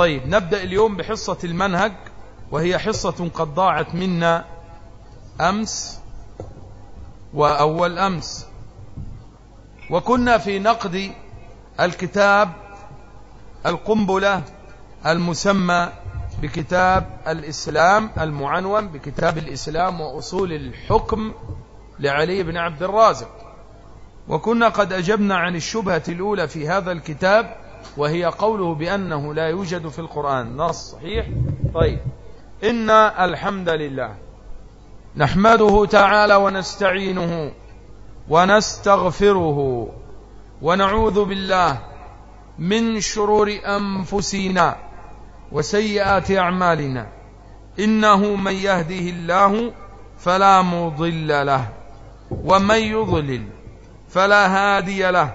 طيب نبدأ اليوم بحصة المنهج وهي حصة قد ضاعت منا أمس وأول أمس. وكنا في نقد الكتاب القنبلة المسمى بكتاب الإسلام المعنون بكتاب الإسلام وأصول الحكم لعلي بن عبد الرازق. وكنا قد أجبنا عن الشبهة الأولى في هذا الكتاب وهي قوله بأنه لا يوجد في القرآن. نص صحيح؟ طيب. إن الحمد لله نحمده تعالى ونستعينه ونستغفره ونعوذ بالله من شرور أنفسنا وسيئات أعمالنا. إنه من يهده الله فلا مضل له ومن يضلل فلا هادي له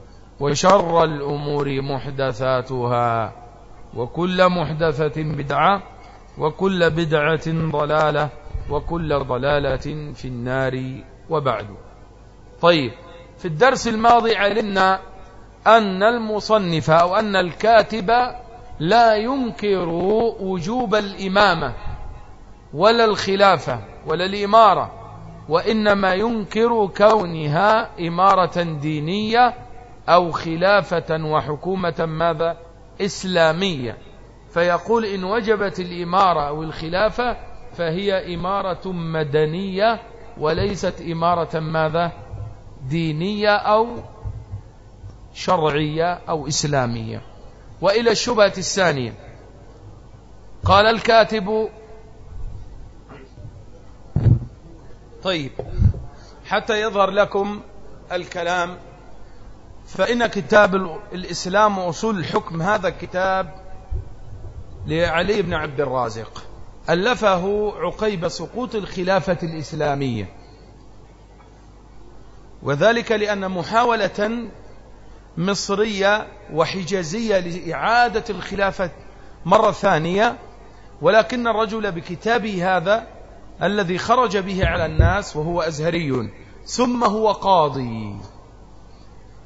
وشر الأمور محدثاتها وكل محدثة بدعة وكل بدعة ضلالة وكل ضلالة في النار وبعد. طيب في الدرس الماضي علمنا أن المصنف أو أن الكاتب لا ينكر وجوب الإمامة ولا الخلافة ولا الإمارة وإنما ينكر كونها إمارة دينية أو خلافة وحكومة ماذا؟ إسلامية. فيقول إن وجبت الإمارة أو الخلافة فهي إمارة مدنية وليست إمارة ماذا؟ دينية أو شرعية أو إسلامية. وإلى الشبهة الثانية. قال الكاتب طيب حتى يظهر لكم الكلام فإن كتاب الإسلام وأصول الحكم هذا كتاب لعلي بن عبد الرازق. ألفه عقيب سقوط الخلافة الإسلامية. وذلك لأن محاولة مصرية وحجازية لإعادة الخلافة مرة ثانية ولكن الرجل بكتابه هذا الذي خرج به على الناس وهو أزهري ثم هو قاضي.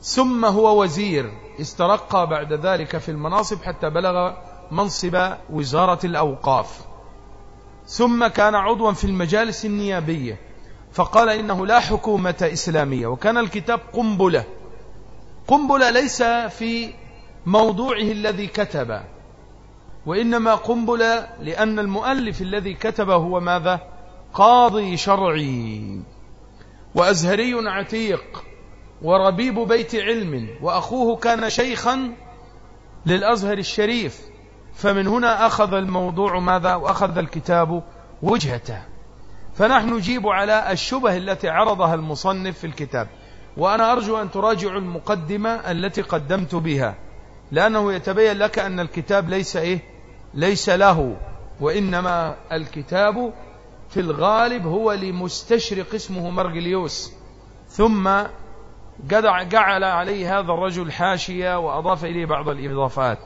ثم هو وزير. استرقى بعد ذلك في المناصب حتى بلغ منصب وزارة الأوقاف. ثم كان عضوا في المجالس النيابية. فقال إنه لا حكومة إسلامية وكان الكتاب قنبلة. قنبلة ليس في موضوعه الذي كتب وإنما قنبلة لأن المؤلف الذي كتب هو ماذا؟ قاضي شرعي. وأزهري عتيق. وربيب بيت علم وأخوه كان شيخا للأزهر الشريف فمن هنا أخذ الموضوع ماذا؟ وأخذ الكتاب وجهته. فنحن نجيب على الشبه التي عرضها المصنف في الكتاب. وأنا أرجو أن تراجعوا المقدمة التي قدمت بها لأنه يتبين لك أن الكتاب ليس إيه؟ ليس له وإنما الكتاب في الغالب هو لمستشرق اسمه مرجليوس ثم جعل عليه هذا الرجل حاشية وأضاف إليه بعض الإضافات.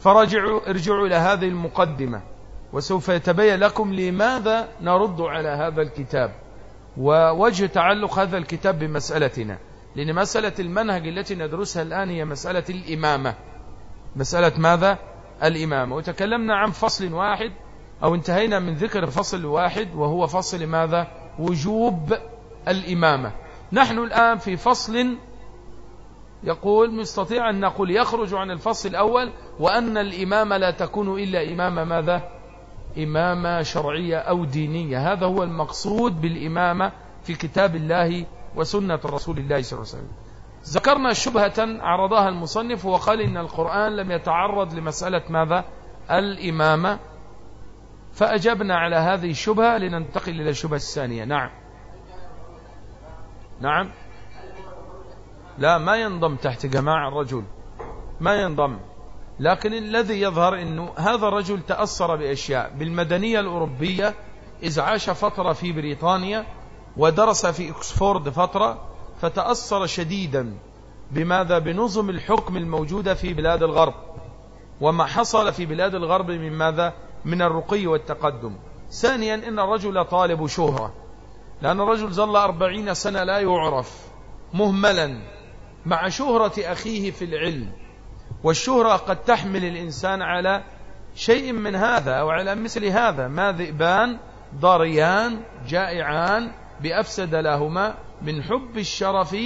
فرجعوا ارجعوا إلى هذه المقدمة. وسوف يتبين لكم لماذا نرد على هذا الكتاب. ووجه تعلق هذا الكتاب بمسألتنا. لأن مسألة المنهج التي ندرسها الآن هي مسألة الإمامة. مسألة ماذا؟ الإمامة. وتكلمنا عن فصل واحد أو انتهينا من ذكر فصل واحد وهو فصل ماذا؟ وجوب الإمامة. نحن الآن في فصل يقول نستطيع أن نقول يخرج عن الفصل الأول وأن الإمامة لا تكون إلا إمامة ماذا؟ إمامة شرعية أو دينية. هذا هو المقصود بالإمامة في كتاب الله وسنة رسول الله صلى الله عليه وسلم. ذكرنا شبهة عرضها المصنف وقال إن القرآن لم يتعرض لمسألة ماذا؟ الإمامة. فأجبنا على هذه الشبهة لننتقل إلى الشبهة الثانية. نعم. نعم. لا ما ينضم تحت جماعة الرجل. ما ينضم. لكن الذي يظهر أنه هذا الرجل تأثر بأشياء. بالمدنية الأوروبية إذ عاش فترة في بريطانيا ودرس في إكسفورد فترة فتأثر شديدا بماذا؟ بنظم الحكم الموجودة في بلاد الغرب. وما حصل في بلاد الغرب من ماذا؟ من الرقي والتقدم. ثانيا إن الرجل طالب شهرة. لأن الرجل ظل أربعين سنة لا يعرف مهملا مع شهرة أخيه في العلم والشهرة قد تحمل الإنسان على شيء من هذا أو على مثل هذا ما ذئبان ضريان جائعان بأفسد لهما من حب الشرف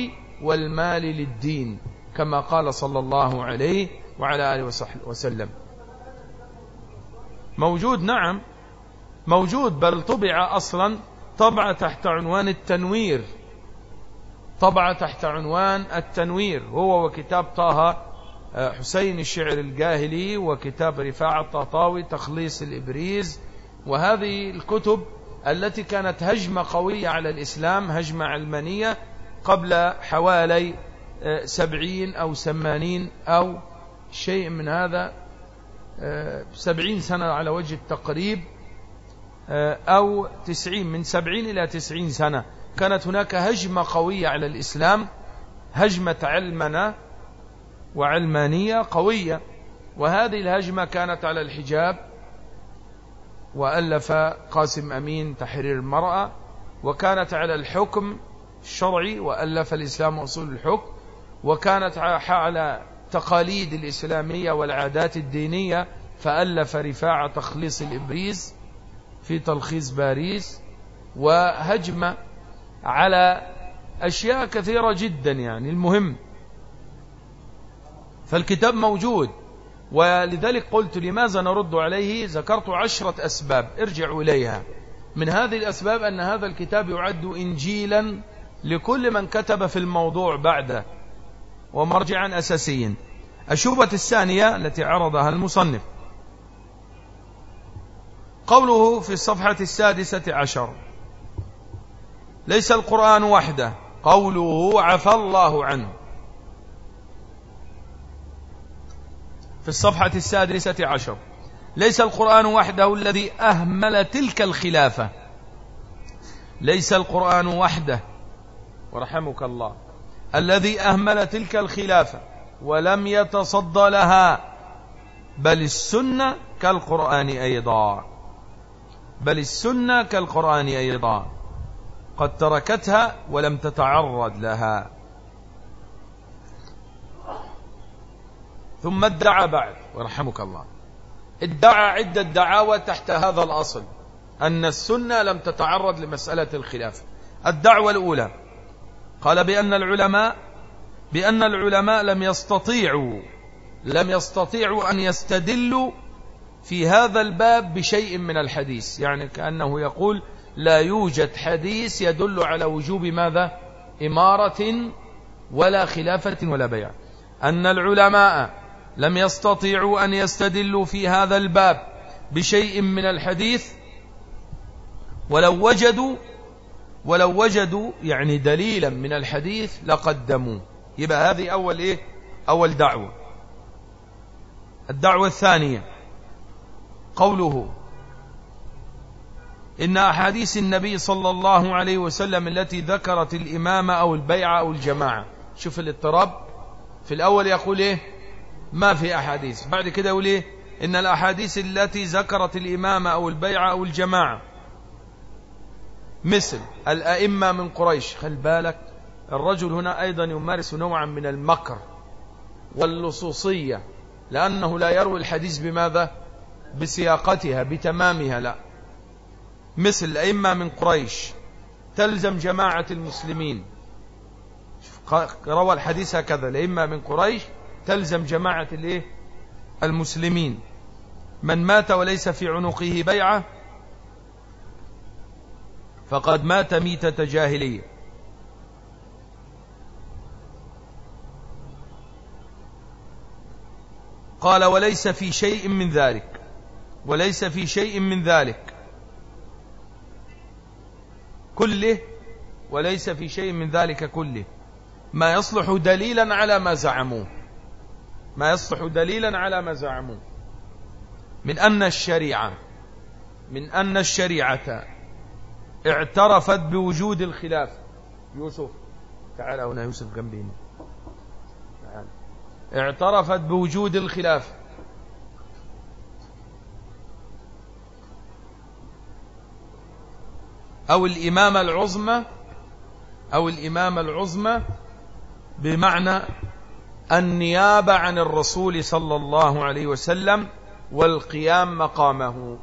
والمال للدين كما قال صلى الله عليه وعلى آله وصحبه وسلم. موجود نعم موجود بل طبع أصلا طبع تحت عنوان التنوير. طبع تحت عنوان التنوير. هو وكتاب طه آه، حسين الشعر الجاهلي وكتاب رفاع الطاطاوي تخليص الإبريز. وهذه الكتب التي كانت هجمة قوية على الإسلام هجمة علمانية قبل حوالي آه، سبعين أو ثمانين أو شيء من هذا آه، سبعين سنة على وجه التقريب. أو تسعين من سبعين إلى تسعين سنة. كانت هناك هجمة قوية على الإسلام هجمة علمنا وعلمانية قوية. وهذه الهجمة كانت على الحجاب وألف قاسم أمين تحرير المرأة وكانت على الحكم الشرعي وألف الإسلام أصول الحكم وكانت على تقاليد الإسلامية والعادات الدينية فألف رفاع تخليص الإبريز في تلخيص باريس وهجم على أشياء كثيرة جدا يعني المهم. فالكتاب موجود ولذلك قلت لماذا نرد عليه؟ ذكرت عشرة أسباب ارجعوا إليها. من هذه الأسباب أن هذا الكتاب يعد إنجيلا لكل من كتب في الموضوع بعده ومرجعا أساسيا. الشبهة الثانية التي عرضها المصنف. قوله في الصفحة السادسة عشر. ليس القرآن وحده قوله عفى الله عنه. في الصفحة السادسة عشر. ليس القرآن وحده الذي أهمل تلك الخلافة. ليس القرآن وحده ورحمك الله الذي أهمل تلك الخلافة ولم يتصدى لها بل السنة كالقرآن أيضا. بل السنة كالقرآن أيضا. قد تركتها ولم تتعرض لها. ثم ادعى بعد ورحمك الله. ادعى عدة دعاوى تحت هذا الأصل أن السنة لم تتعرض لمسألة الخلاف. الدعوة الأولى قال بأن العلماء بأن العلماء لم يستطيعوا لم يستطيعوا أن يستدلوا في هذا الباب بشيء من الحديث يعني كأنه يقول لا يوجد حديث يدل على وجوب ماذا؟ إمارة ولا خلافة ولا بيع أن العلماء لم يستطيعوا أن يستدلوا في هذا الباب بشيء من الحديث ولو وجدوا ولو وجدوا يعني دليلا من الحديث لقدموا يبقى هذه أول إيه؟ أول دعوة. الدعوة الثانية. قوله إن أحاديث النبي صلى الله عليه وسلم التي ذكرت الإمامة أو البيعة أو الجماعة. شوف الاضطراب. في الأول يقول إيه؟ ما في أحاديث. بعد كده يقول إيه؟ إن الأحاديث التي ذكرت الإمامة أو البيعة أو الجماعة. مثل الأئمة من قريش. خل بالك. الرجل هنا أيضا يمارس نوعا من المكر واللصوصية لأنه لا يروي الحديث بماذا؟ بسياقتها بتمامها لا. مثل الأئمة من قريش. تلزم جماعة المسلمين. روى الحديث هكذا. الأئمة من قريش تلزم جماعة الإيه؟ المسلمين. من مات وليس في عنقه بيعة فقد مات ميتة جاهلية. قال وليس في شيء من ذلك. وليس في شيء من ذلك. كله وليس في شيء من ذلك كله. ما يصلح دليلا على ما زعموه. ما يصلح دليلا على ما زعموه. من أن الشريعة من أن الشريعة اعترفت بوجود الخلاف. يوسف تعال هنا يوسف جنبينا تعال. اعترفت بوجود الخلاف. أو الإمامة العظمى أو الإمامة العظمى بمعنى النيابة عن الرسول صلى الله عليه وسلم والقيام مقامه.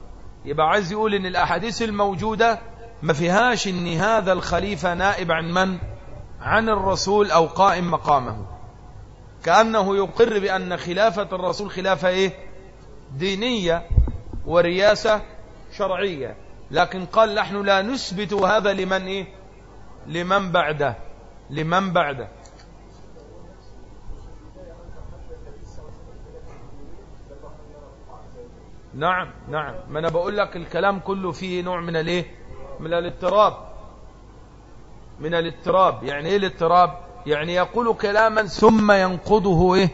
يبقى عايز يقول إن الأحاديث الموجودة ما فيهاش إن هذا الخليفة نائب عن من؟ عن الرسول أو قائم مقامه. كأنه يقر بأن خلافة الرسول خلافة إيه؟ دينية ورياسة شرعية. لكن قال نحن لا نثبت هذا لمن إيه؟ لمن بعده لمن بعده. نعم نعم. ما أنا بقول لك الكلام كله فيه نوع من الإيه؟ من الاضطراب. من الاضطراب. يعني إيه الاضطراب؟ يعني يقول كلاما ثم ينقضه إيه؟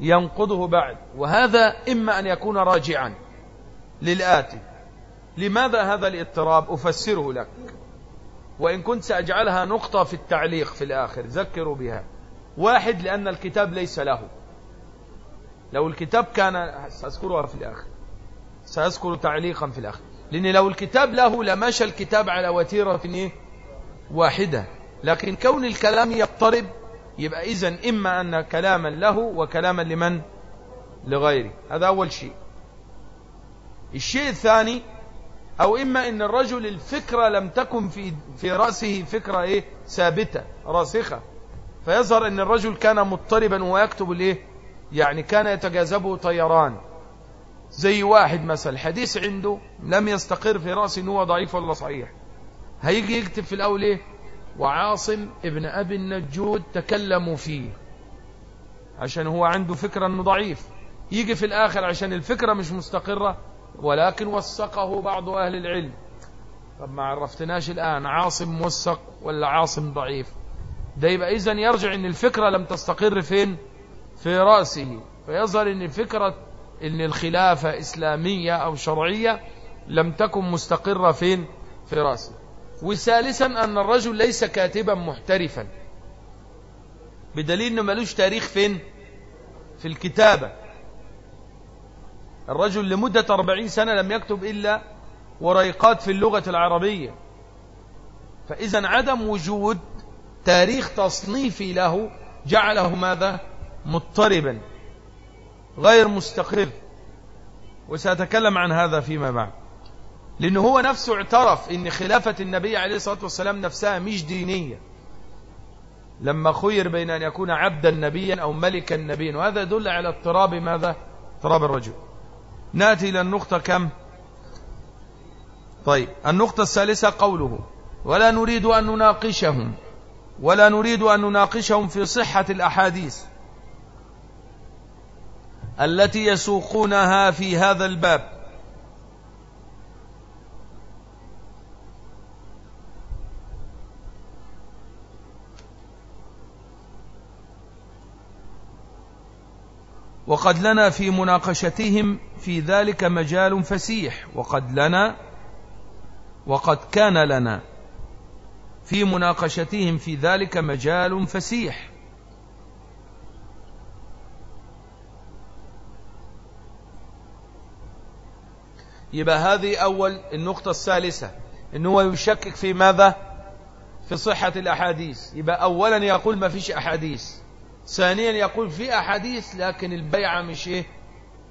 ينقضه بعد. وهذا إما أن يكون راجعا للآتي. لماذا هذا الاضطراب؟ أفسره لك. وإن كنت سأجعلها نقطة في التعليق في الآخر ذكروا بها. واحد لأن الكتاب ليس له. لو الكتاب كان سأذكرها في الآخر. سأذكر تعليقا في الآخر. لأن لو الكتاب له لمشى الكتاب على وتيرة إيه؟ واحدة. لكن كون الكلام يضطرب يبقى إذن إما أن كلاما له وكلاما لمن؟ لغيره. هذا أول شيء. الشيء الثاني أو إما أن الرجل الفكرة لم تكن في في رأسه فكرة إيه؟ ثابتة راسخة. فيظهر أن الرجل كان مضطربا ويكتب الإيه؟ يعني كان يتجاذبه طيران. زي واحد مثلا حديث عنده لم يستقر في رأسه هو ضعيف ولا صحيح. هيجي يكتب في الأول إيه؟ وعاصم ابن أبي النجود تكلموا فيه. عشان هو عنده فكرة أنه ضعيف. يجي في الآخر عشان الفكرة مش مستقرة ولكن وثقه بعض أهل العلم. طب ما عرفتناش الآن عاصم موثق ولا عاصم ضعيف؟ ده يبقى إذن يرجع أن الفكرة لم تستقر فين؟ في رأسه. فيظهر أن فكرة أن الخلافة إسلامية أو شرعية لم تكن مستقرة فين؟ في رأسه. وثالثا أن الرجل ليس كاتبا محترفا. بدليل أنه ملوش تاريخ فين؟ في الكتابة. الرجل لمدة أربعين سنة لم يكتب إلا وريقات في اللغة العربية. فإذا عدم وجود تاريخ تصنيفي له جعله ماذا؟ مضطربا غير مستقر. وسأتكلم عن هذا فيما بعد. لأنه هو نفسه اعترف أن خلافة النبي عليه الصلاة والسلام نفسها مش دينية. لما خير بين أن يكون عبدا نبيا أو ملكا نبيا وهذا يدل على اضطراب ماذا؟ اضطراب الرجل. نأتي إلى النقطة كم؟ طيب النقطة الثالثة قوله ولا نريد أن نناقشهم ولا نريد أن نناقشهم في صحة الأحاديث التي يسوقونها في هذا الباب. وقد لنا في مناقشتهم في ذلك مجال فسيح. وقد لنا وقد كان لنا في مناقشتهم في ذلك مجال فسيح. يبقى هذه أول النقطة الثالثة إن هو يشكك في ماذا؟ في صحة الأحاديث. يبقى أولا يقول ما فيش أحاديث ثانيا يقول في أحاديث لكن البيعة مش إيه؟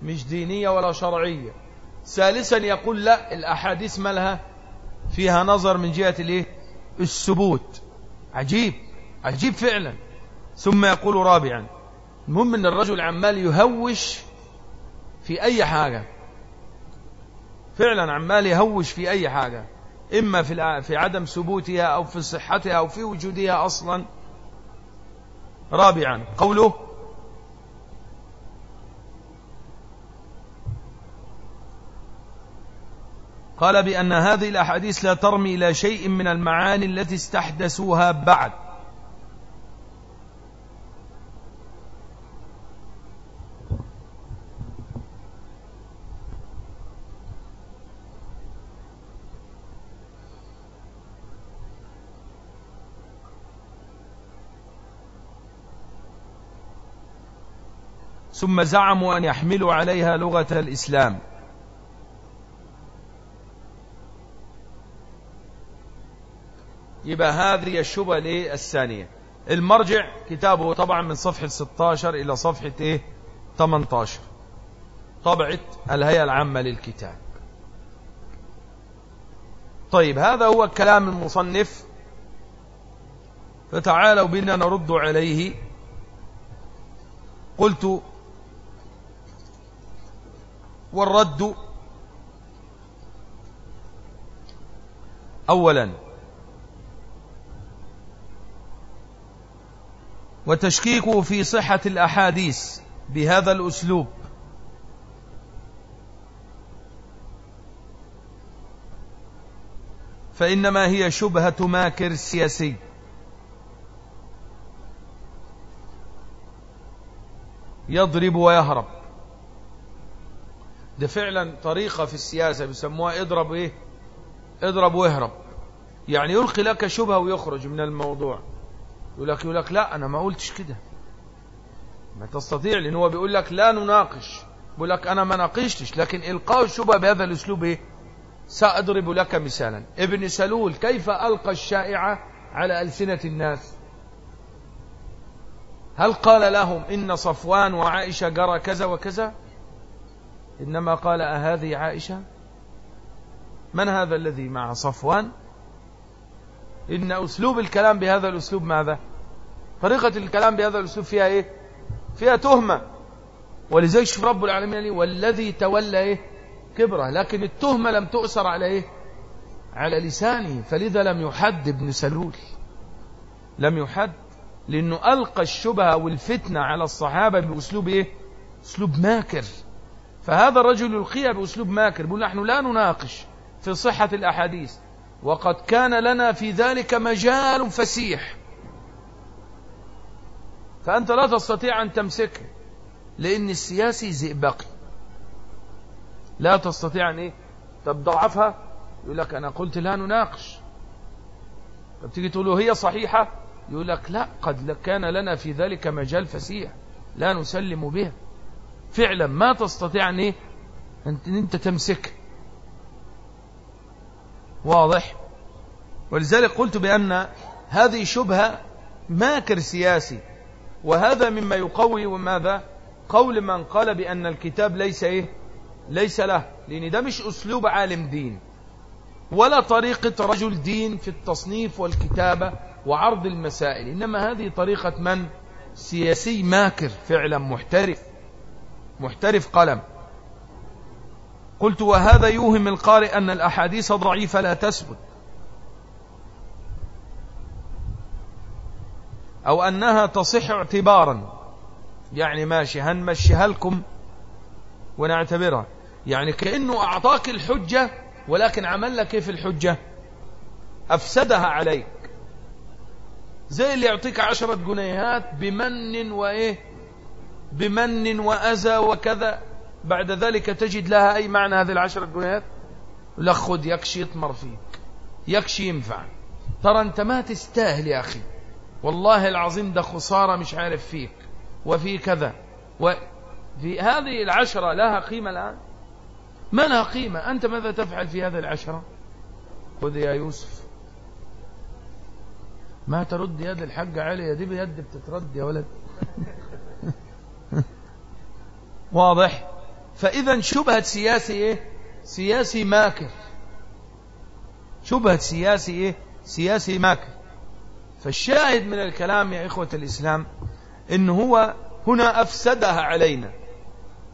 مش دينية ولا شرعية. ثالثا يقول لا الأحاديث مالها فيها نظر من جهة الإيه؟ الثبوت. عجيب عجيب فعلا. ثم يقول رابعا المهم إن الرجل عمال يهوش في أي حاجة. فعلا عمال يهوش في أي حاجة. إما في في عدم ثبوتها أو في صحتها أو في وجودها أصلا. رابعا قوله قال بأن هذه الأحاديث لا ترمي إلى شيء من المعاني التي استحدثوها بعد. ثم زعموا أن يحملوا عليها لغة الإسلام. يبقى هذه الشبهة الثانية المرجع كتابه طبعا من صفحة 16 إلى صفحة إيه؟ 18 طبعة الهيئة العامة للكتاب. طيب هذا هو كلام المصنف. فتعالوا بنا نرد عليه. قلت والرد أولا وتشكيكه في صحة الأحاديث بهذا الأسلوب. فإنما هي شبهة ماكر سياسي يضرب ويهرب. ده فعلا طريقة في السياسة بيسموها اضرب إيه؟ اضرب واهرب يعني يلقي لك شبهة ويخرج من الموضوع. يقول لك يقول لك لا أنا ما قلتش كده. ما تستطيع لأن هو بيقول لك لا نناقش. بيقول لك أنا ما ناقشتش لكن إلقاء الشبهة بهذا الأسلوب إيه؟ سأضرب لك مثالا. ابن سلول كيف ألقى الشائعة على ألسنة الناس؟ هل قال لهم إن صفوان وعائشة جرى كذا وكذا؟ إنما قال أهذه عائشة؟ من هذا الذي مع صفوان؟ إن أسلوب الكلام بهذا الأسلوب ماذا؟ طريقة الكلام بهذا الأسلوب فيها إيه؟ فيها تهمة. ولذلك شوف رب العالمين والذي تولى إيه؟ كبره. لكن التهمة لم تؤثر على إيه؟ على لسانه. فلذا لم يحد ابن سلول. لم يحد. لأنه ألقى الشبهة والفتنة على الصحابة بأسلوب إيه؟ أسلوب ماكر. فهذا الرجل يلقيها بأسلوب ماكر. يقول نحن لا نناقش في صحة الأحاديث. وقد كان لنا في ذلك مجال فسيح. فأنت لا تستطيع أن تمسكه لأن السياسي زئبقي لا تستطيع أن إيه؟ تضعفها يقول لك أنا قلت لا نناقش. طب تيجي تقول له هي صحيحة؟ يقول لك لا قد كان لنا في ذلك مجال فسيح. لا نسلم بها. فعلا ما تستطيع أن إيه؟ أنت, أنت تمسك واضح؟ ولذلك قلت بأن هذه شبهة ماكر سياسي وهذا مما يقوي وماذا؟ قول من قال بأن الكتاب ليس إيه؟ ليس له لأن ده مش أسلوب عالم دين ولا طريقة رجل دين في التصنيف والكتابة وعرض المسائل إنما هذه طريقة من؟ سياسي ماكر فعلا محترف محترف قلم. قلت وهذا يوهم القارئ أن الأحاديث ضعيفة لا تثبت. أو أنها تصح اعتبارا. يعني ماشي هنمشيها لكم ونعتبرها. يعني كأنه أعطاك الحجة ولكن عمل لك كيف الحجة؟ أفسدها عليك. زي اللي يعطيك عشرة جنيهات بمن وإيه؟ بمن وأذى وكذا. بعد ذلك تجد لها أي معنى هذه العشرة جنيهات لا خذ يكشي يطمر فيك. يكشي ينفع. ترى أنت ما تستاهل يا أخي. والله العظيم ده خسارة مش عارف فيك. وفي كذا. وفي هذه العشرة لها قيمة الآن؟ ما لها قيمة. أنت ماذا تفعل في هذه العشرة؟ خذ يا يوسف. ما ترد يد الحق علي دي بيد بتترد يا ولد. واضح؟ فإذا شبهة سياسي إيه؟ سياسي ماكر. شبهة سياسي إيه؟ سياسي ماكر. فالشاهد من الكلام يا إخوة الإسلام إن هو هنا أفسدها علينا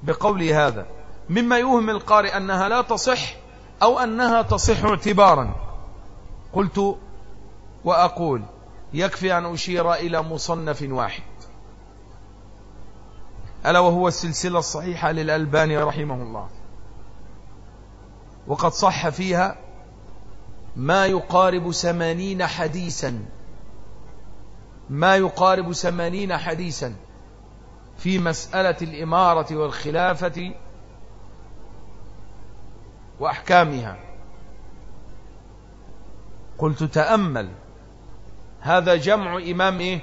بقول هذا. مما يوهم القارئ أنها لا تصح أو أنها تصح اعتبارا. قلت وأقول يكفي أن أشير إلى مصنف واحد. ألا وهو السلسلة الصحيحة للألباني رحمه الله. وقد صح فيها ما يقارب ثمانين حديثا. ما يقارب ثمانين حديثا في مسألة الإمارة والخلافة وأحكامها. قلت تأمل. هذا جمع إمام إيه؟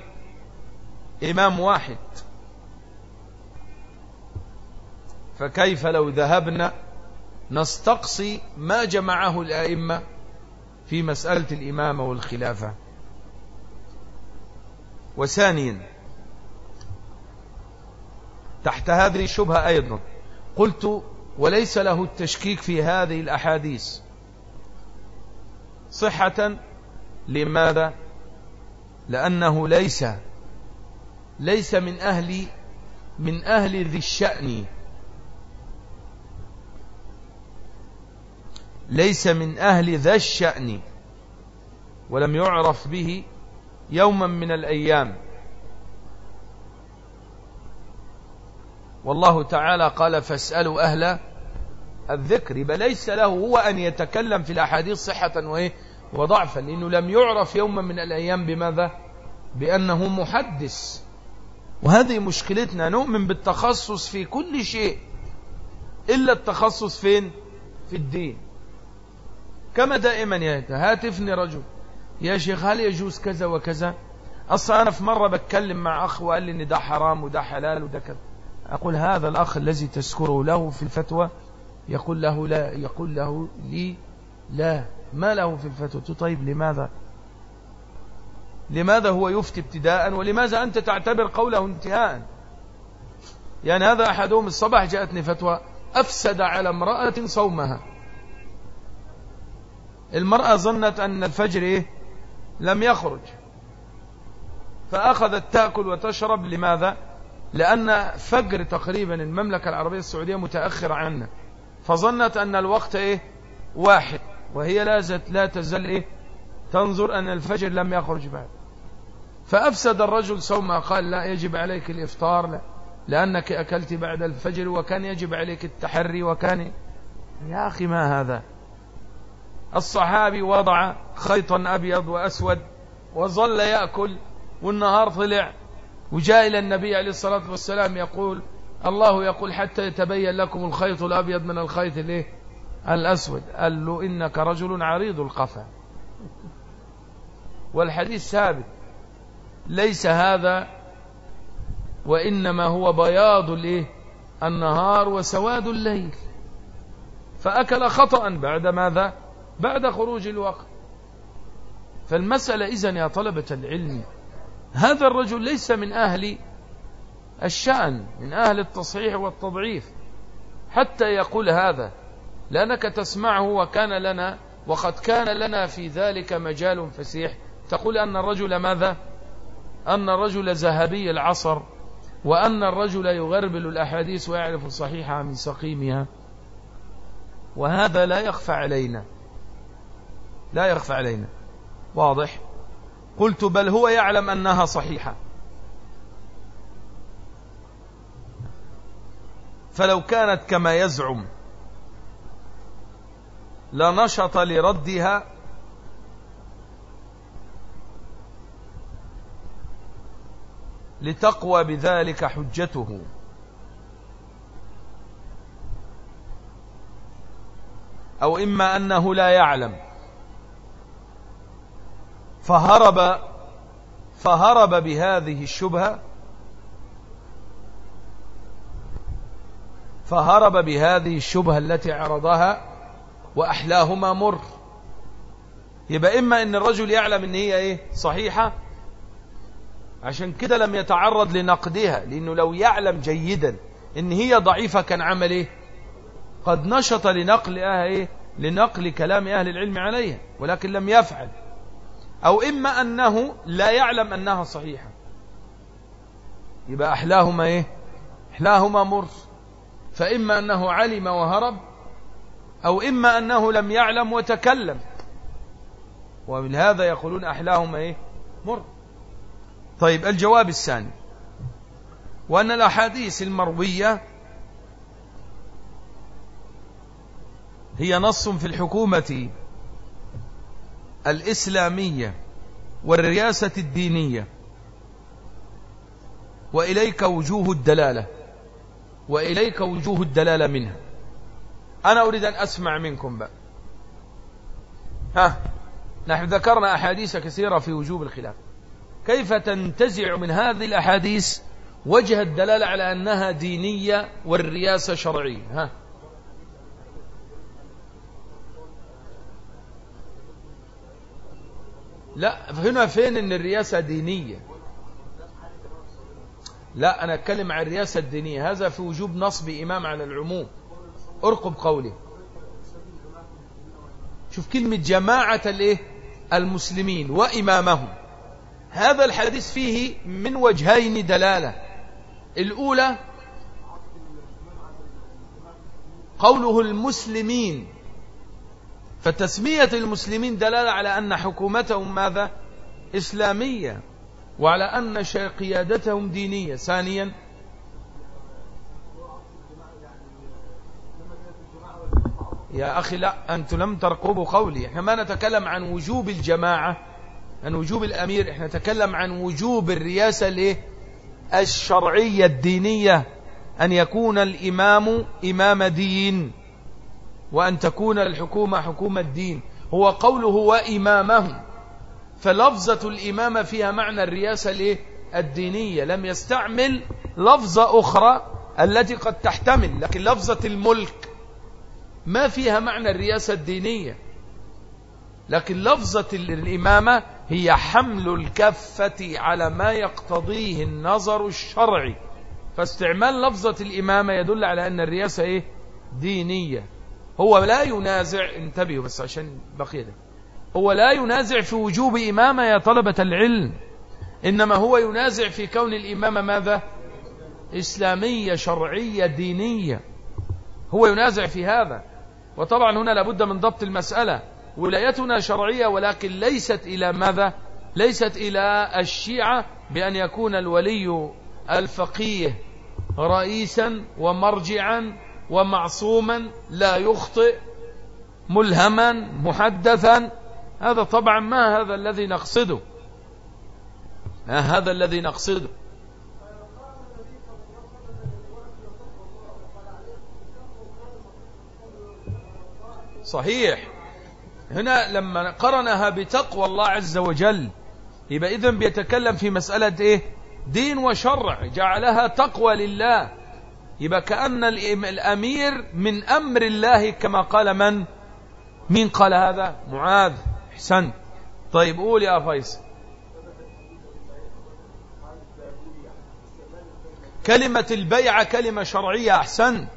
إمام واحد. فكيف لو ذهبنا نستقصي ما جمعه الآئمة في مسألة الإمامة والخلافة؟ وثانيا تحت هذه الشبهة أيضا قلت وليس له التشكيك في هذه الأحاديث. صحة لماذا؟ لأنه ليس ليس من أهل من أهل ذي الشأن ليس من أهل ذا الشأن ولم يعرف به يوما من الأيام. والله تعالى قال فاسألوا أهل الذكر يبقى ليس له هو أن يتكلم في الأحاديث صحة وإيه وضعفا لأنه لم يعرف يوما من الأيام بماذا؟ بأنه محدث. وهذه مشكلتنا نؤمن بالتخصص في كل شيء إلا التخصص فين؟ في الدين. كما دائما هاتفني رجل. يا شيخ هل يجوز كذا وكذا؟ أصلا أنا في مرة بتكلم مع أخ وقال لي إن ده حرام وده حلال وده كذا. أقول هذا الأخ الذي تذكره له في الفتوى يقول له لا يقول له لي لا. ما له في الفتوى؟ طيب لماذا؟ لماذا هو يفتي ابتداء ولماذا أنت تعتبر قوله انتهاء؟ يعني هذا أحدهم الصباح جاءتني فتوى أفسد على امرأة صومها. المرأة ظنت أن الفجر إيه؟ لم يخرج. فأخذت تأكل وتشرب لماذا؟ لأن فجر تقريبا المملكة العربية السعودية متأخر عنا فظنت أن الوقت إيه؟ واحد وهي لا, لا تزال إيه؟ تنظر أن الفجر لم يخرج بعد. فأفسد الرجل صومه قال لا يجب عليك الإفطار لا لأنك أكلت بعد الفجر وكان يجب عليك التحري وكان يا أخي ما هذا؟ الصحابي وضع خيطا أبيض وأسود وظل يأكل والنهار طلع وجاء إلى النبي عليه الصلاة والسلام يقول الله يقول حتى يتبين لكم الخيط الأبيض من الخيط الايه الأسود. قال له إنك رجل عريض القفا. والحديث ثابت. ليس هذا وإنما هو بياض الايه النهار وسواد الليل. فأكل خطأ بعد ماذا؟ بعد خروج الوقت. فالمسألة إذن يا طلبة العلم هذا الرجل ليس من أهل الشأن من أهل التصحيح والتضعيف. حتى يقول هذا لأنك تسمعه وكان لنا وقد كان لنا في ذلك مجال فسيح. تقول أن الرجل ماذا؟ أن الرجل ذهبي العصر وأن الرجل يغربل الأحاديث ويعرف صحيحها من سقيمها. وهذا لا يخفى علينا. لا يخفى علينا. واضح؟ قلت بل هو يعلم أنها صحيحة. فلو كانت كما يزعم لنشط لردها لتقوى بذلك حجته. أو إما أنه لا يعلم. فهرب فهرب بهذه الشبهة فهرب بهذه الشبهة التي عرضها وأحلاهما مر. يبقى إما أن الرجل يعلم أن هي إيه؟ صحيحة عشان كده لم يتعرض لنقدها لأنه لو يعلم جيدا أن هي ضعيفة كان عمل إيه؟ قد نشط لنقل إيه؟ لنقل كلام أهل العلم عليها ولكن لم يفعل. أو إما أنه لا يعلم أنها صحيحة. يبقى أحلاهما إيه؟ أحلاهما مر فإما أنه علم وهرب أو إما أنه لم يعلم وتكلم. ومن هذا يقولون أحلاهما إيه؟ مر. طيب الجواب الثاني. وأن الأحاديث المروية هي نص في الحكومة. الإسلامية والرياسة الدينية. وإليك وجوه الدلالة. وإليك وجوه الدلالة منها. أنا أريد أن أسمع منكم بقى. ها نحن ذكرنا أحاديث كثيرة في وجوب الخلاف. كيف تنتزع من هذه الأحاديث وجه الدلالة على أنها دينية والرياسة شرعية؟ ها لا هنا فين إن الرياسة دينية؟ لا أنا أتكلم عن الرياسة الدينية. هذا في وجوب نصب إمام على العموم. أرقب قولي. شوف كلمة جماعة الإيه؟ المسلمين وإمامهم. هذا الحديث فيه من وجهين دلالة. الأولى قوله المسلمين. فتسمية المسلمين دلالة على أن حكومتهم ماذا؟ إسلامية وعلى أن قيادتهم دينية. ثانيا يا أخي لا أنتم لم ترقبوا قولي. إحنا ما نتكلم عن وجوب الجماعة عن وجوب الأمير. إحنا نتكلم عن وجوب الرياسة الايه الشرعية الدينية أن يكون الإمام إمام دين. وأن تكون الحكومة حكومة دين هو قوله وإمامه فلفظة الإمامة فيها معنى الرياسة الدينية. لم يستعمل لفظة أخرى التي قد تحتمل لكن لفظة الملك ما فيها معنى الرياسة الدينية. لكن لفظة الإمامة هي حمل الكفة على ما يقتضيه النظر الشرعي. فاستعمال لفظة الإمامة يدل على أن الرياسة إيه؟ دينية. هو لا ينازع انتبهوا بس عشان بقية. ده هو لا ينازع في وجوب إمامة يا طلبة العلم إنما هو ينازع في كون الإمامة ماذا؟ إسلامية شرعية دينية. هو ينازع في هذا. وطبعا هنا لابد من ضبط المسألة. ولايتنا شرعية ولكن ليست إلى ماذا؟ ليست إلى الشيعة بأن يكون الولي الفقيه رئيسا ومرجعا ومعصوما لا يخطئ ملهما محدثا. هذا طبعا ما هذا الذي نقصده؟ هذا الذي نقصده؟ صحيح. هنا لما قرنها بتقوى الله عز وجل يبقى إذن بيتكلم في مسألة إيه؟ دين وشرع. جعلها تقوى لله. يبقى كأن الأمير من أمر الله كما قال من؟ مين قال هذا؟ معاذ إحسن. طيب قول يا فيصل. كلمة البيعة كلمة شرعية أحسنت.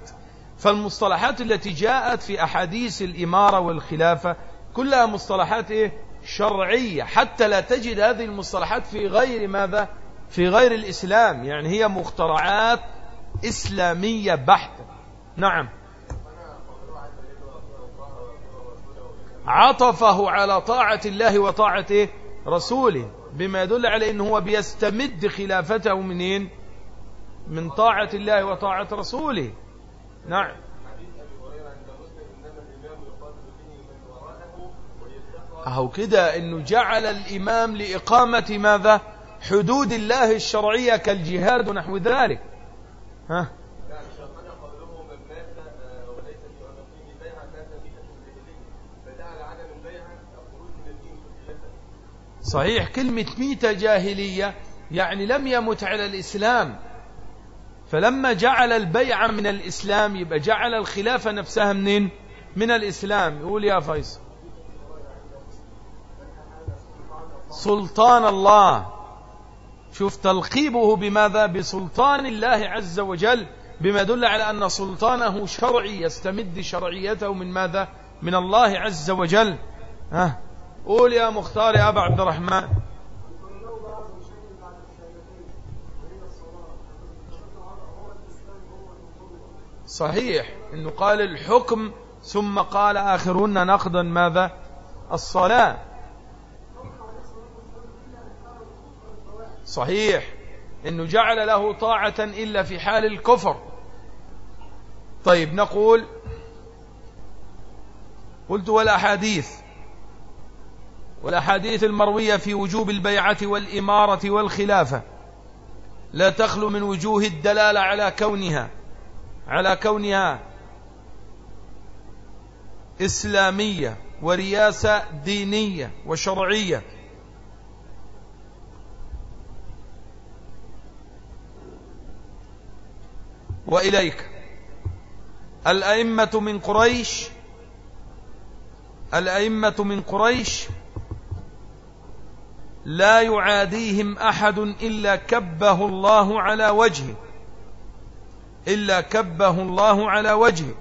فالمصطلحات التي جاءت في أحاديث الإمارة والخلافة كلها مصطلحات إيه؟ شرعية. حتى لا تجد هذه المصطلحات في غير ماذا؟ في غير الإسلام. يعني هي مخترعات إسلامية بحتة. نعم. عطفه على طاعة الله وطاعة إيه؟ رسوله بما يدل على أنه هو بيستمد خلافته منين من طاعة الله وطاعة رسوله. نعم. أهو كده أنه جعل الإمام لإقامة ماذا؟ حدود الله الشرعية كالجهاد ونحو ذلك. ها؟ صحيح كلمة ميتة جاهلية يعني لم يمت على الإسلام. فلما جعل البيع من الإسلام يبقى جعل الخلافة نفسها منين؟ من الإسلام. يقول يا فيصل سلطان الله. شوف تلقيبه بماذا؟ بسلطان الله عز وجل بما يدل على أن سلطانه شرعي يستمد شرعيته من ماذا؟ من الله عز وجل. ها؟ قول يا مختار يا أبا عبد الرحمن. صحيح إنه قال الحكم ثم قال آخرون نقضا ماذا؟ الصلاة. صحيح إنه جعل له طاعة إلا في حال الكفر. طيب نقول قلت والأحاديث والأحاديث المروية في وجوب البيعة والإمارة والخلافة. لا تخلو من وجوه الدلالة على كونها على كونها إسلامية ورياسة دينية وشرعية. وإليك. الأئمة من قريش الأئمة من قريش لا يعاديهم أحد إلا كبه الله على وجهه إلا كبه الله على وجهه.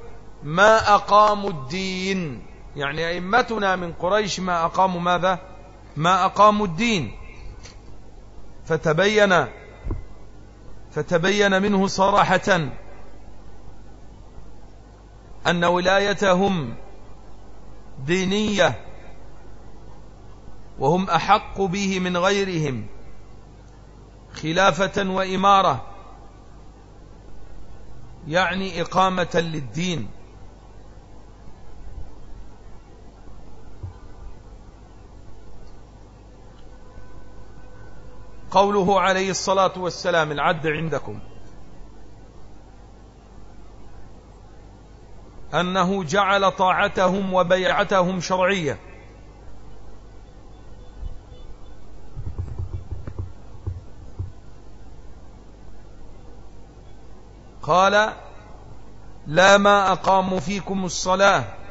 ما أقاموا الدين. يعني أئمتنا من قريش ما أقاموا ماذا؟ ما أقاموا الدين. فتبين فتبين منه صراحة أن ولايتهم دينية وهم أحق به من غيرهم خلافة وإمارة يعني إقامة للدين. قوله عليه الصلاة والسلام العد عندكم. أنه جعل طاعتهم وبيعتهم شرعية. قال لا ما أقاموا فيكم الصلاة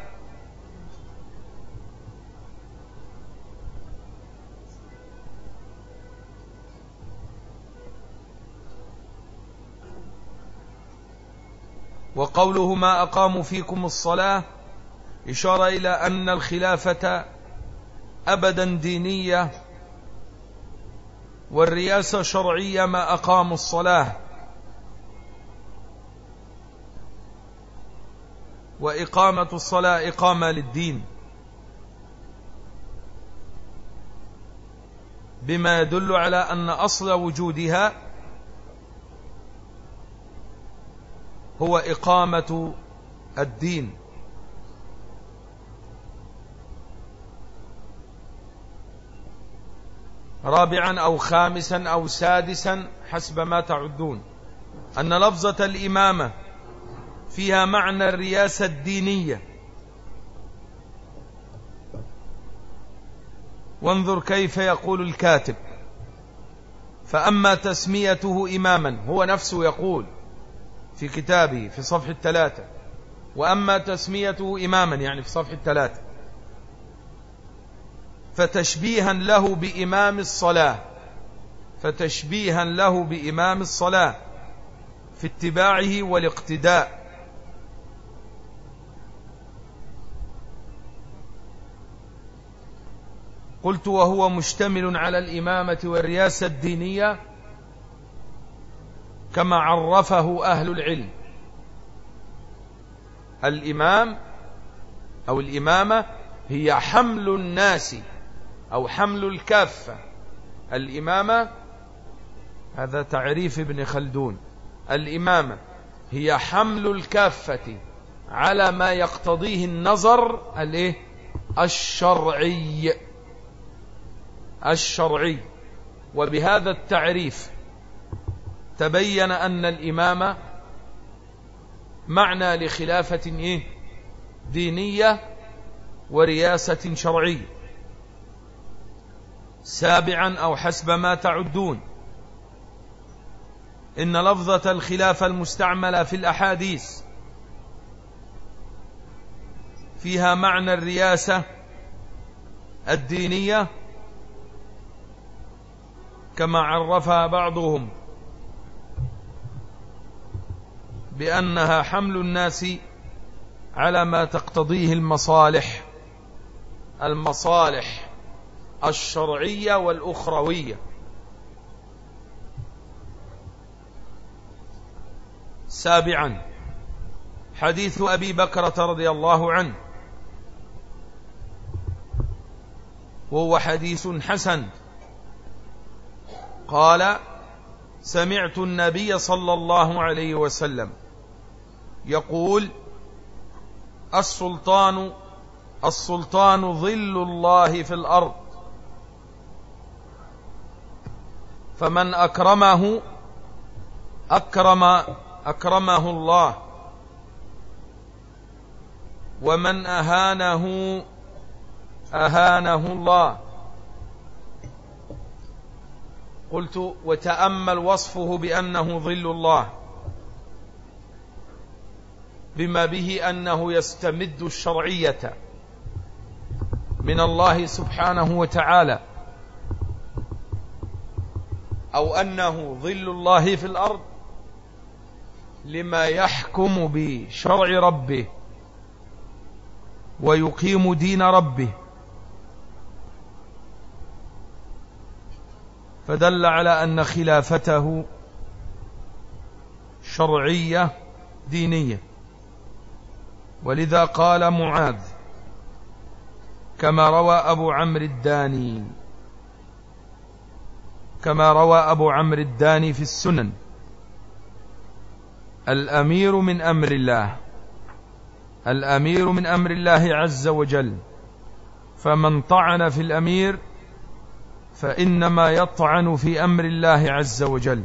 وقوله ما أقاموا فيكم الصلاة. إشارة إلى أن الخلافة أبدا دينية والرياسة شرعية ما أقاموا الصلاة. وإقامة الصلاة إقامة للدين. بما يدل على أن أصل وجودها هو إقامة الدين. رابعا أو خامسا أو سادسا حسب ما تعدون. أن لفظة الإمامة فيها معنى الرياسة الدينية. وانظر كيف يقول الكاتب. فأما تسميته إماما هو نفسه يقول في كتابه في صفحة الثلاثة وأما تسميته إماما يعني في صفحة الثلاثة فتشبيها له بإمام الصلاة. فتشبيها له بإمام الصلاة في اتباعه والاقتداء. قلت وهو مشتمل على الإمامة والرياسة الدينية كما عرفه أهل العلم. الإمام أو الإمامة هي حمل الناس أو حمل الكافة. الإمامة هذا تعريف ابن خلدون. الإمامة هي حمل الكافة على ما يقتضيه النظر الإيه؟ الشرعي. الشرعي. وبهذا التعريف تبين أن الإمامة معنى لخلافة إيه؟ دينية ورياسة شرعية. سابعا أو حسب ما تعدون. إن لفظة الخلافة المستعملة في الأحاديث فيها معنى الرياسة الدينية كما عرفها بعضهم. بأنها حمل الناس على ما تقتضيه المصالح المصالح الشرعية والأخروية. سابعا حديث أبي بكرة رضي الله عنه. وهو حديث حسن. قال سمعت النبي صلى الله عليه وسلم يقول السلطان السلطان ظل الله في الأرض. فمن أكرمه أكرم أكرمه الله. ومن أهانه أهانه الله. قلت وتأمل وصفه بأنه ظل الله. بما به أنه يستمد الشرعية من الله سبحانه وتعالى أو أنه ظل الله في الأرض لما يحكم بشرع ربه ويقيم دين ربه. فدل على أن خلافته شرعية دينية. ولذا قال معاذ كما روى أبو عمرو الداني كما روى أبو عمرو الداني في السنن الأمير من أمر الله الأمير من أمر الله عز وجل فمن طعن في الأمير فإنما يطعن في أمر الله عز وجل.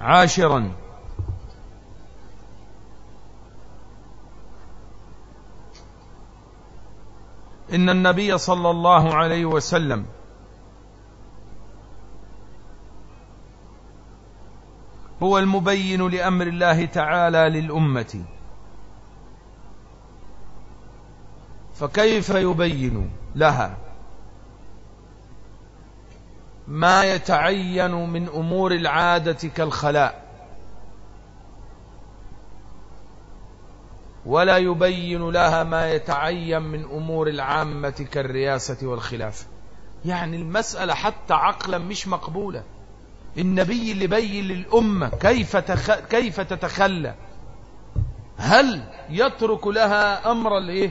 عاشرا إن النبي صلى الله عليه وسلم هو المبين لأمر الله تعالى للأمة. فكيف يبين لها؟ ما يتعين من أمور العادة كالخلاء. ولا يبين لها ما يتعين من أمور العامة كالرياسة والخلافة. يعني المسألة حتى عقلا مش مقبولة. النبي اللي بين للأمة كيف, تخ... كيف تتخلى؟ هل يترك لها أمر الإيه؟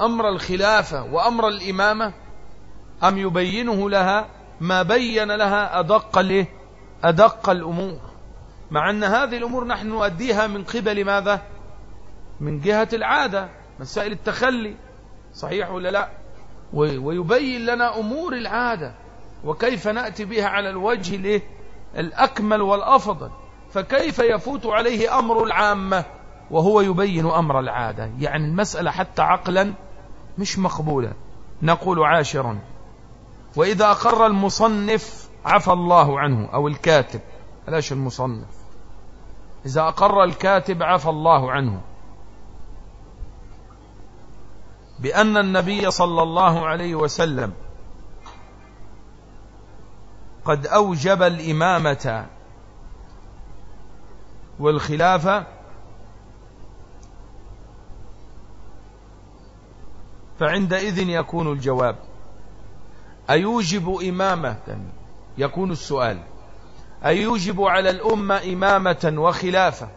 أمر الخلافة وأمر الإمامة؟ أم يبينه لها ما بين لها أدق الإيه؟ أدق الأمور؟ مع أن هذه الأمور نحن نؤديها من قبل ماذا؟ من جهة العادة مسائل التخلي صحيح ولا لا؟ ويبين لنا أمور العادة وكيف نأتي بها على الوجه الأكمل والأفضل. فكيف يفوت عليه أمر العامة؟ وهو يبين أمر العادة. يعني المسألة حتى عقلا مش مقبولة. نقول عاشرا. وإذا أقر المصنف عفى الله عنه أو الكاتب. بلاش المصنف؟ إذا أقر الكاتب عفى الله عنه. بأن النبي صلى الله عليه وسلم قد أوجب الإمامة والخلافة فعندئذ يكون الجواب. أيوجب إمامة؟ يكون السؤال. أيوجب على الأمة إمامة وخلافة؟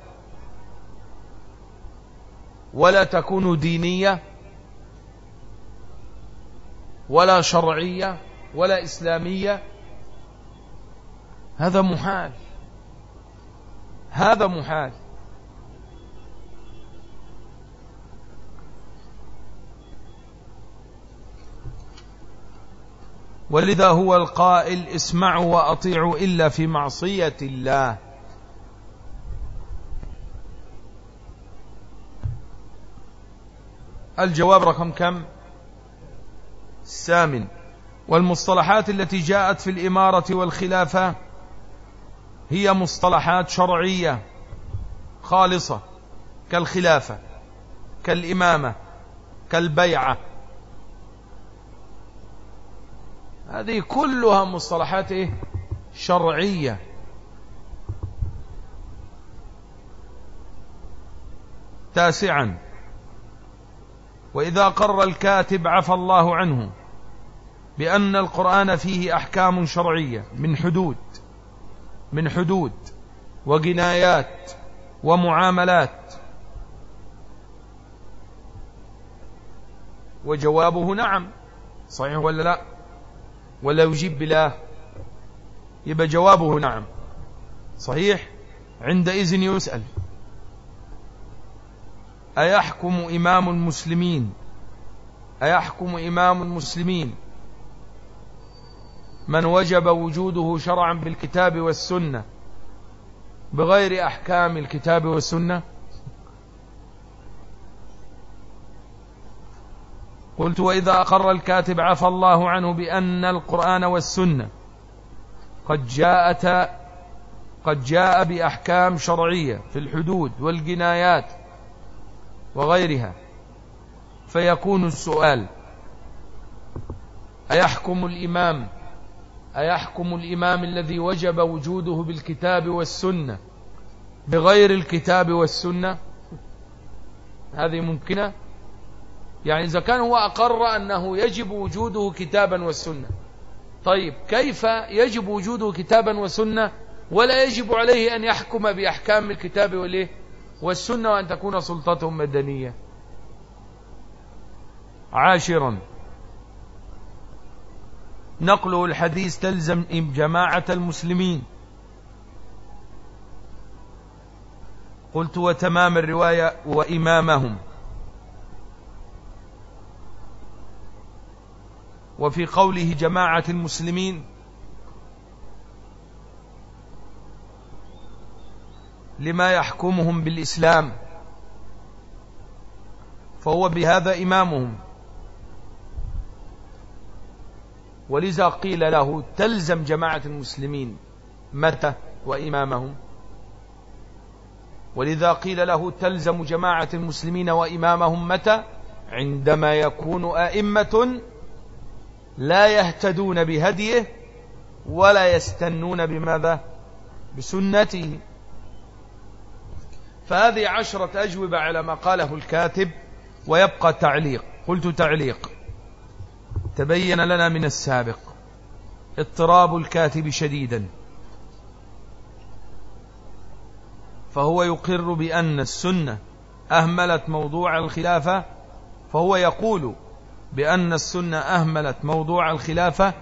ولا تكون دينية؟ ولا شرعية ولا إسلامية. هذا محال. هذا محال. ولذا هو القائل اسمعوا وأطيعوا إلا في معصية الله. الجواب رقم كم؟ الثامن والمصطلحات التي جاءت في الإمارة والخلافة هي مصطلحات شرعية خالصة كالخلافة كالإمامة كالبيعة. هذه كلها مصطلحات إيه؟ شرعية. تاسعا. وإذا قر الكاتب عفى الله عنه. بأن القرآن فيه أحكام شرعية من حدود من حدود وجنايات ومعاملات. وجوابه نعم صحيح ولا لا؟ ولا يجيب بلا يبقى جوابه نعم. صحيح؟ عندئذ يسأل. أيحكم إمام المسلمين؟ أيحكم إمام المسلمين؟ من وجب وجوده شرعا بالكتاب والسنة بغير أحكام الكتاب والسنة؟ قلت وإذا أقر الكاتب عفى الله عنه بأن القرآن والسنة قد جاءت قد جاء بأحكام شرعية في الحدود والجنايات وغيرها. فيكون السؤال أيحكم الإمام أيحكم الإمام الذي وجب وجوده بالكتاب والسنة؟ بغير الكتاب والسنة؟ هذه ممكنة؟ يعني إذا كان هو أقر أنه يجب وجوده كتابا والسنة. طيب كيف يجب وجوده كتابا وسنة ولا يجب عليه أن يحكم بأحكام الكتاب والسنة وأن تكون سلطتهم مدنية؟ عاشرا. نقله الحديث تلزم جماعة المسلمين. قلت وتمام الرواية وإمامهم. وفي قوله جماعة المسلمين. لما يحكمهم بالإسلام. فهو بهذا إمامهم. ولذا قيل له تلزم جماعة المسلمين متى وإمامهم؟ ولذا قيل له تلزم جماعة المسلمين وإمامهم متى؟ عندما يكون أئمة لا يهتدون بهديه ولا يستنون بماذا؟ بسنته. فهذه عشرة أجوبة على ما قاله الكاتب ويبقى تعليق. قلت تعليق. تبين لنا من السابق. اضطراب الكاتب شديدا. فهو يقر بأن السنة أهملت موضوع الخلافة فهو يقول بأن السنة أهملت موضوع الخلافة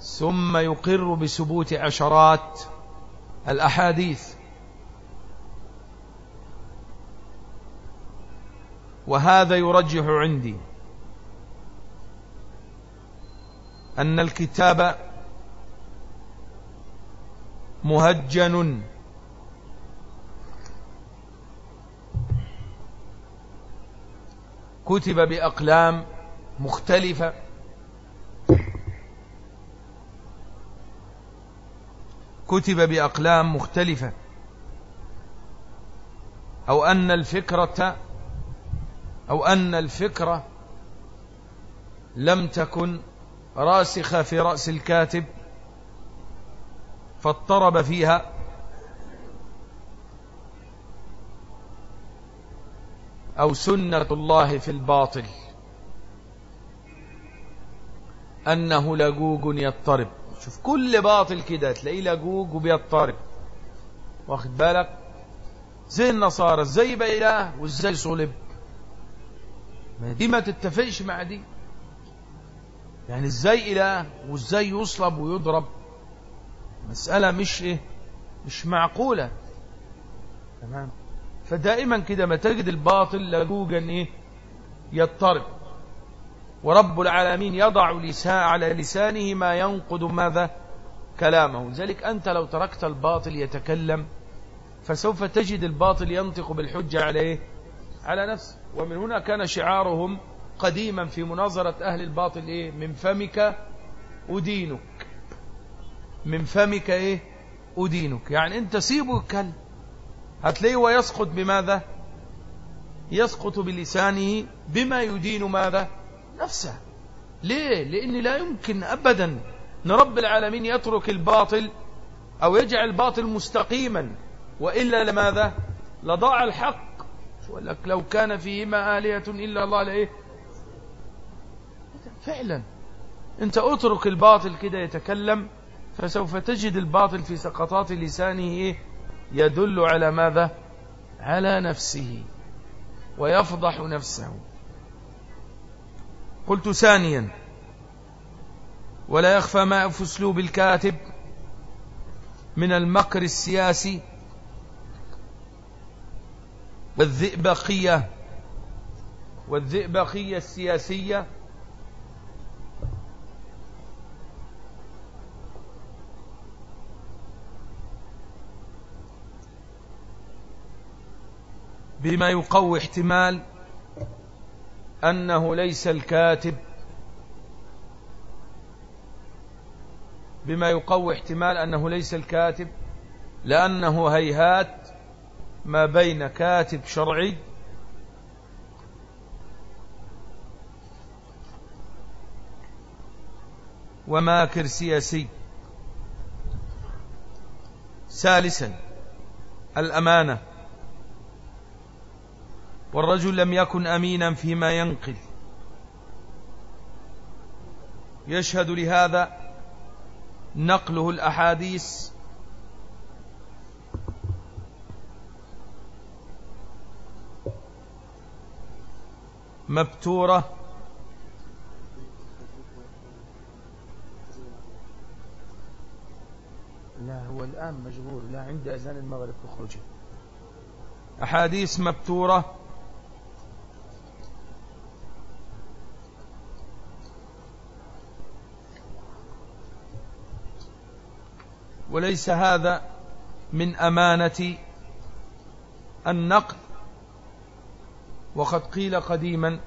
ثم يقر بثبوت عشرات الأحاديث. وهذا يرجح عندي. أن الكتاب مهجن. كتب بأقلام مختلفة. كتب بأقلام مختلفة. أو أن الفكرة أو أن الفكرة لم تكن راسخة في رأس الكاتب فاضطرب فيها. أو سنة الله في الباطل. أنه لقوق يضطرب. شوف كل باطل كده تلاقيه لقوق وبيضطرب. واخد بالك؟ زي النصارى إزاي بقى إله وازاي صلب. دي ما تتفقش مع دي. يعني إزاي إله وازاي يصلب ويضرب. مسألة مش إيه؟ مش معقولة. تمام؟ فدائما كده ما تجد الباطل لجوجا إيه؟ يضطرب. ورب العالمين يضع لسان على لسانه ما ينقض ماذا؟ كلامه. لذلك أنت لو تركت الباطل يتكلم فسوف تجد الباطل ينطق بالحجة على إيه؟ على نفسه. ومن هنا كان شعارهم قديما في مناظرة أهل الباطل إيه؟ من فمك أدينك. من فمك إيه؟ أدينك. يعني أنت سيبه يتكلم هتلاقيه ويسقط بماذا؟ يسقط بلسانه بما يدين ماذا؟ نفسه. ليه؟ لأن لا يمكن أبدا أن رب العالمين يترك الباطل أو يجعل الباطل مستقيما. وإلا لماذا؟ لضاع الحق. ولك لو كان فيهما آلهة إلا الله لإيه؟ فعلا أنت اترك الباطل كده يتكلم فسوف تجد الباطل في سقطات لسانه؟ يدل على ماذا على نفسه ويفضح نفسه قلت ثانيا ولا يخفى ما في أسلوب الكاتب من المكر السياسي والذئبقية والذئبقية السياسية بما يقوي احتمال أنه ليس الكاتب بما يقوي احتمال أنه ليس الكاتب لأنه هيهات ما بين كاتب شرعي وماكر سياسي. ثالثا الأمانة. والرجل لم يكن أمينا فيما ينقل. يشهد لهذا نقله الأحاديث مبتورة لا هو الآن مجبور لا عند أذان المغرب تخرج أحاديث مبتورة وليس هذا من أمانة النقد. وقد قيل قديما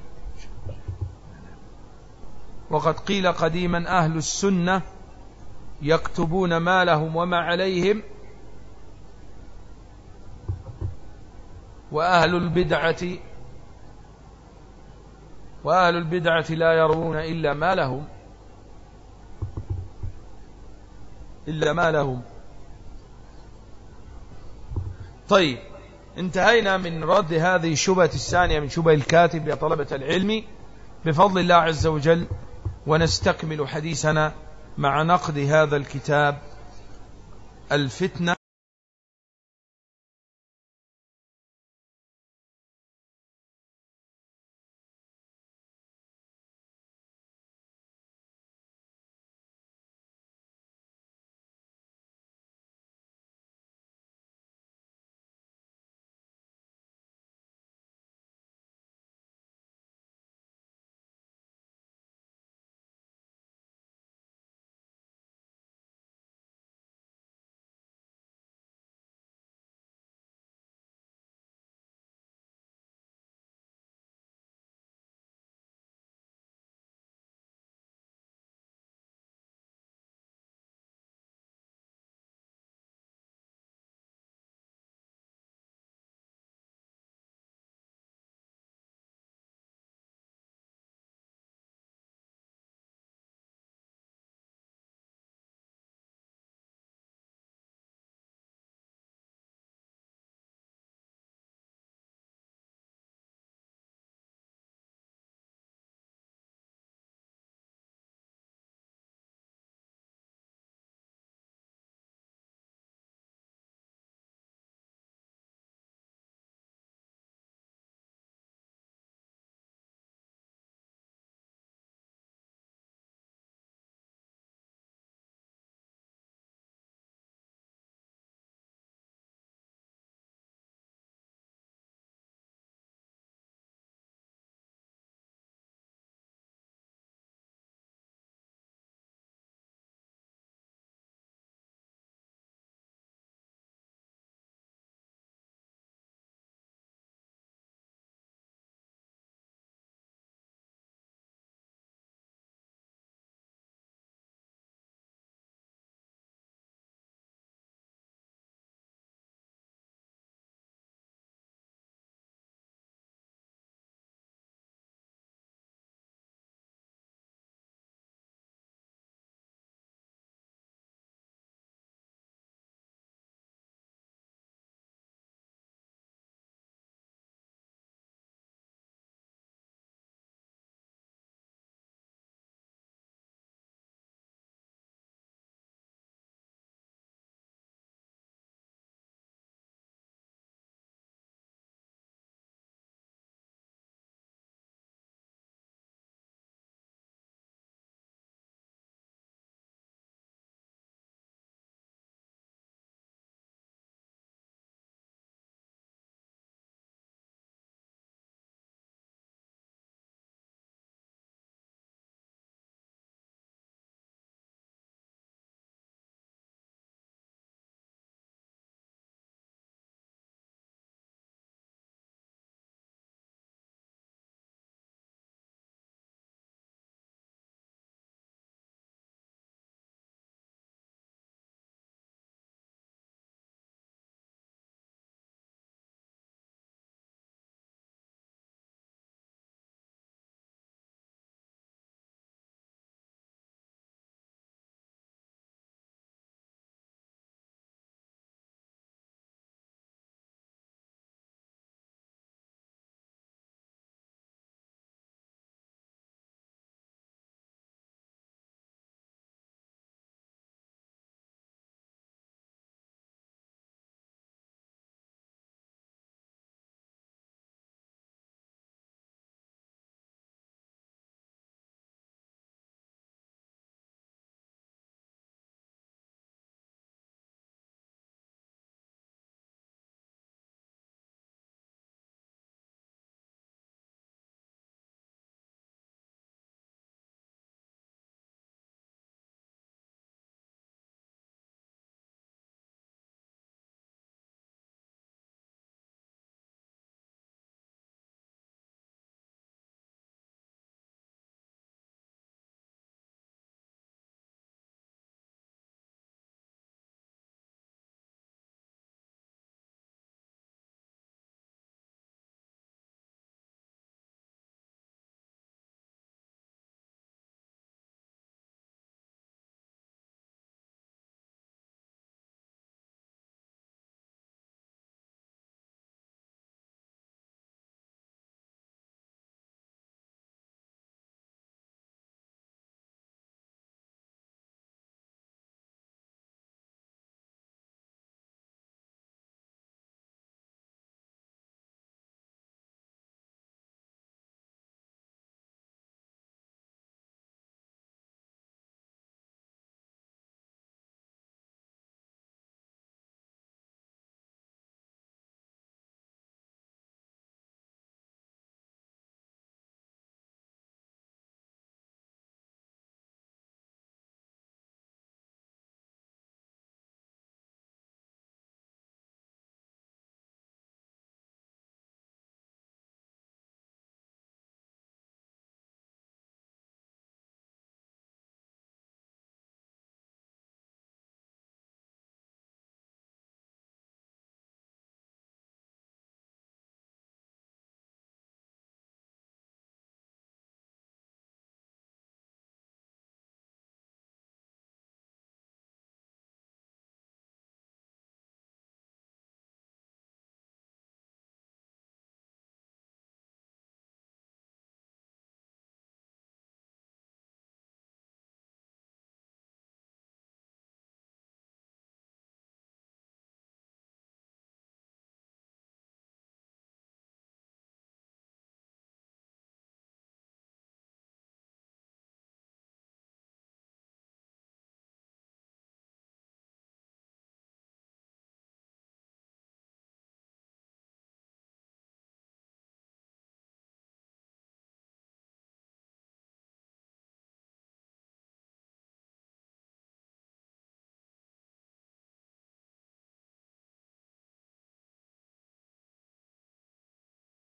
وقد قيل قديما أهل السنة يكتبون ما لهم وما عليهم وأهل البدعة وأهل البدعة لا يرون إلا ما لهم. إلا ما لهم. طيب انتهينا من رد هذه الشبهة الثانية من شبه الكاتب يا طلبة العلم. بفضل الله عز وجل ونستكمل حديثنا مع نقد هذا الكتاب الفتنة